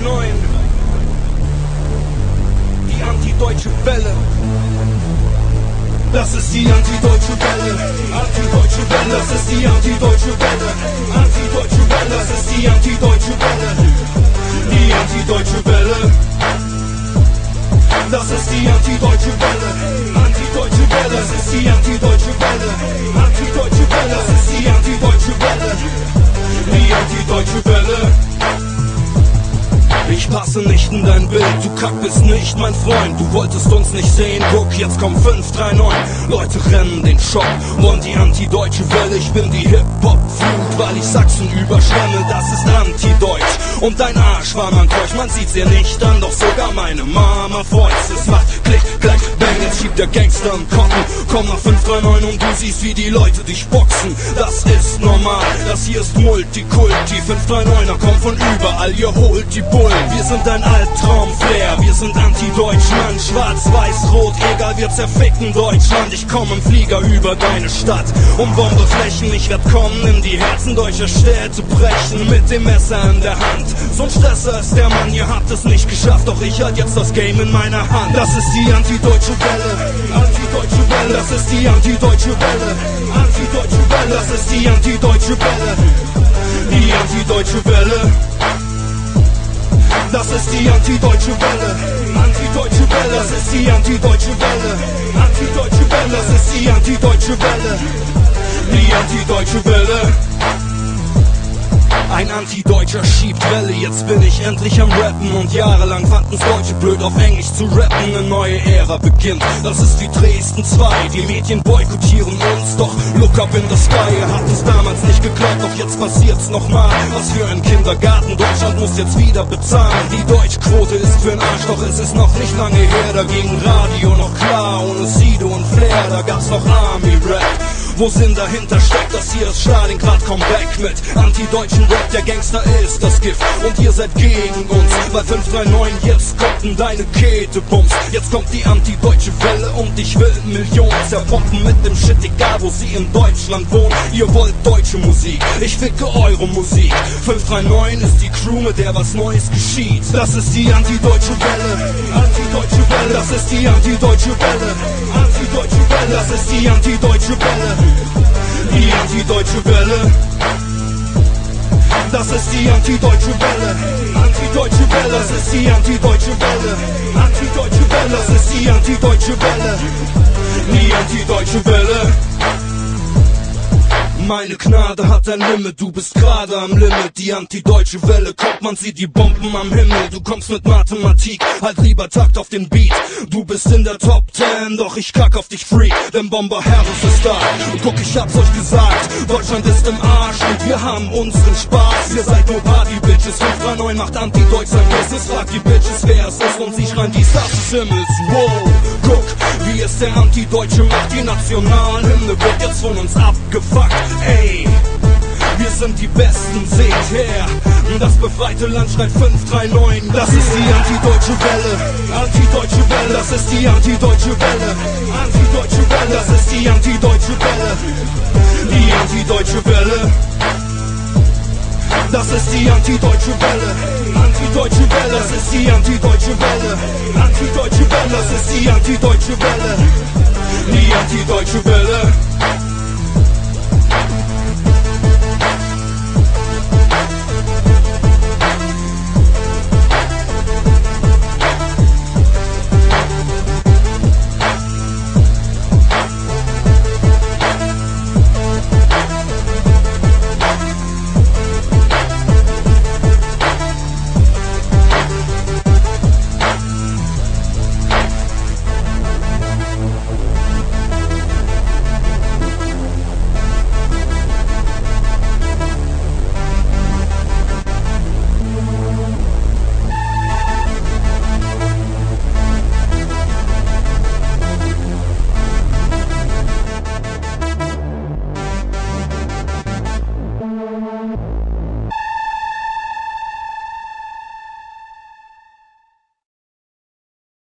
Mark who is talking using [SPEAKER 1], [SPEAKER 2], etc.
[SPEAKER 1] 539. Die antideutsche Welle. Das ist die antideutsche Welle, antideutsche Welle, das ist die antideutsche Welle, antideutsche Welle, das ist die antideutsche Welle, die antideutsche Welle. Das ist die antideutsche Welle, antideutsche Welle, das ist die antideutsche Welle, Ich passe nicht in dein Bild, du kack bist nicht mein Freund. Du wolltest uns nicht sehen, guck, jetzt kommt 539. Leute rennen den Shop, wollen die antideutsche Welle. Ich bin die Hip-Hop-Flut, weil ich Sachsen überschwemme. Das ist antideutsch und dein Arsch war man keuch. Man sieht's dir nicht an, doch sogar meine Mama freut's. Es macht Klick, schiebt der Gangster einen Kotten. Komm nach 539 und du siehst, wie die Leute dich boxen. Das ist normal, das hier ist Multikulti. 539er kommt von überall, ihr holt die Bullen. Wir sind ein Albtraum-Flair, wir sind anti-deutsch, Mann, schwarz, weiß, rot, egal, wir zerficken Deutschland. Ich komm im Flieger über deine Stadt, um Bombeflächen, ich werd kommen, in die Herzen deutscher Städte brechen, mit dem Messer in der Hand. So ein Stresser ist der Mann, ihr habt es nicht geschafft, doch ich halt jetzt das Game in meiner Hand. Das ist die antideutsche Welle, antideutsche Welle, das ist die antideutsche Welle, antideutsche Welle, das ist die antideutsche Welle, die antideutsche Welle. Das ist die antideutsche Welle, antideutsche Welle, das ist die antideutsche Welle, antideutsche Welle, das ist die antideutsche Welle, die antideutsche Welle. Ein Antideutscher schiebt Welle, jetzt bin ich endlich am Rappen Und jahrelang fanden's Deutsche blöd auf Englisch zu rappen. Eine neue Ära beginnt, das ist wie Dresden 2 Die Medien boykottieren uns, doch look up in the sky. Ihr habt es damals nicht geglaubt, doch jetzt passiert's nochmal. Was für ein Kindergarten, Deutschland muss jetzt wieder bezahlen. Die Deutschquote ist für'n Arsch, doch es ist noch nicht lange her. Da ging Radio noch klar, ohne Sido und Flair. Da gab's noch Army-Rap wo Sinn dahinter steckt, das hier ist Stalingrad Comeback mit antideutschen Rap, der Gangster ist das Gift. Und ihr seid gegen uns, bei 539 jetzt kommt in deine Kette Bums, jetzt kommt die antideutsche Welle und ich will Millionen zerpoppen mit dem Shit, egal wo sie in Deutschland wohnen, ihr wollt deutsche Musik, ich ficke eure Musik, 539 ist die Crew, mit der was Neues geschieht, das ist die antideutsche Welle, antideutsche Welle, das ist die antideutsche Welle, das ist die antideutsche Welle die antideutsche Welle. Das ist die antideutsche Welle, antideutsche Welle, das ist die antideutsche Welle, antideutsche Welle, das ist die antideutsche Welle, die antideutsche Welle. Meine Gnade hat ein Limit, du bist gerade am Limit. Die antideutsche Welle kommt, man sieht die Bomben am Himmel. Du kommst mit Mathematik, halt lieber Takt auf den Beat. Du bist in der Top 10, doch ich kack auf dich Freak, denn Bomber Harris ist da. Guck, ich hab's euch gesagt, Deutschland ist im Arsch und wir haben unseren Spaß. Ihr seid nur Party-Bitches, 539 macht Anti-Deutsch sein Business. Frag die Bitches, wer es ist und sie schreien die Stars des Himmels. Wow, guck, wie es der Antideutsche macht. Die Nationalhymne wird jetzt von uns abgefuckt. Ey, wir sind die Besten, seht her. Das befreite Land schreit 539. Das ist die antideutsche Welle, antideutsche Welle. Das ist die antideutsche Welle, antideutsche Welle. Das ist die antideutsche Welle, die antideutsche Welle. Das ist die antideutsche Welle, antideutsche Welle. Das ist die antideutsche Welle, antideutsche Welle. Das ist die antideutsche Welle, die antideutsche Welle.